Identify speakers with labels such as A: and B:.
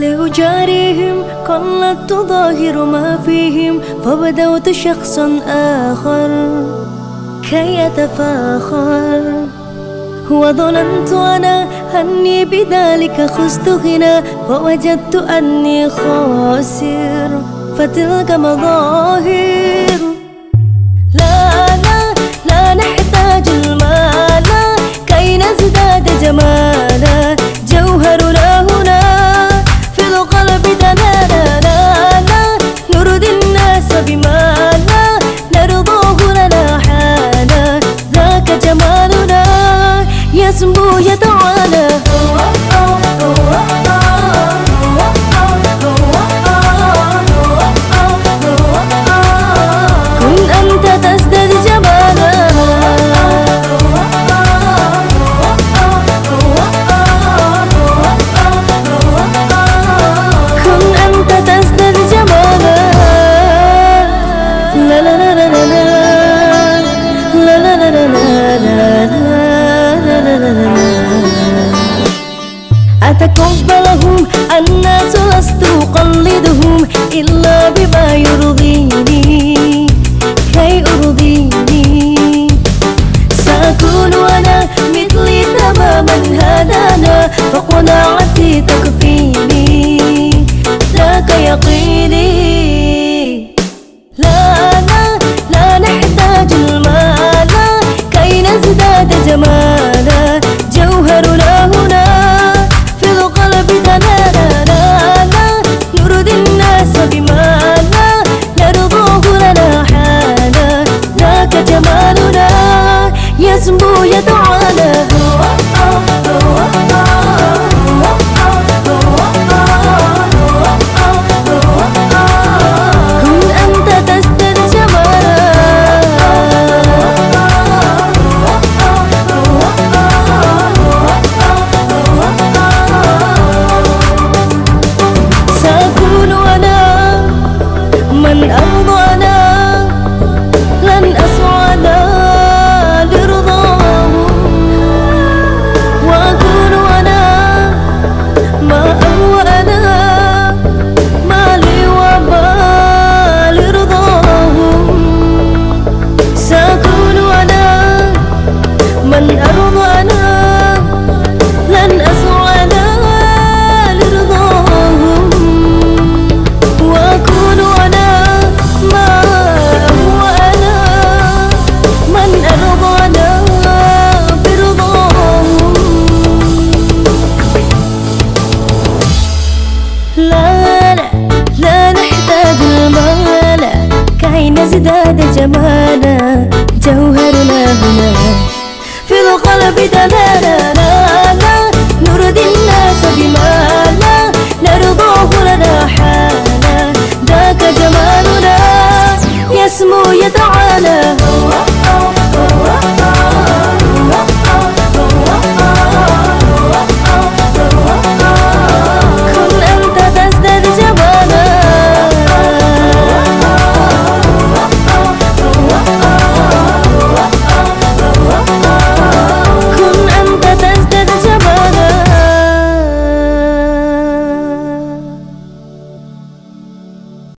A: لأجاريهم قلت تظاهر ما فيهم فبدوت شخصا آخر كي يتفاخر وظننت أنا أني بذلك خزت غنى فوجدت أني خاسر فتلك مظاهر يسبو يدعو له أتقبلهم الناس لست أقلدهم إلا بما يرضيني. كي أرضيني. سأكون أنا مثلي تماما هدانا فقناعتي تكفيني. ذاك يقيني. لا لا نحتاج المال. كي نزداد جمالا جوهرنا يدعو له جوهرنا هنا في القلب دلالا